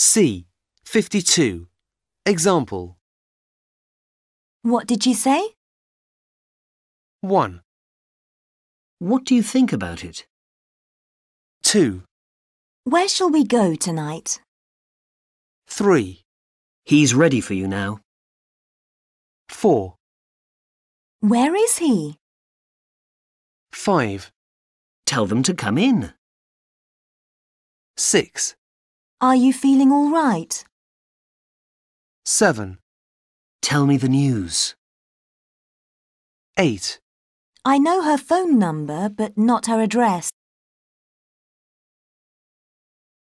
C. 52. Example What did you say? 1, What do you think about it? 2, Where shall we go tonight? 3, He's ready for you now. 4, Where is he? 5, Tell them to come in. 6, Are you feeling all right? 7, Tell me the news. 8. I know her phone number, but not her address.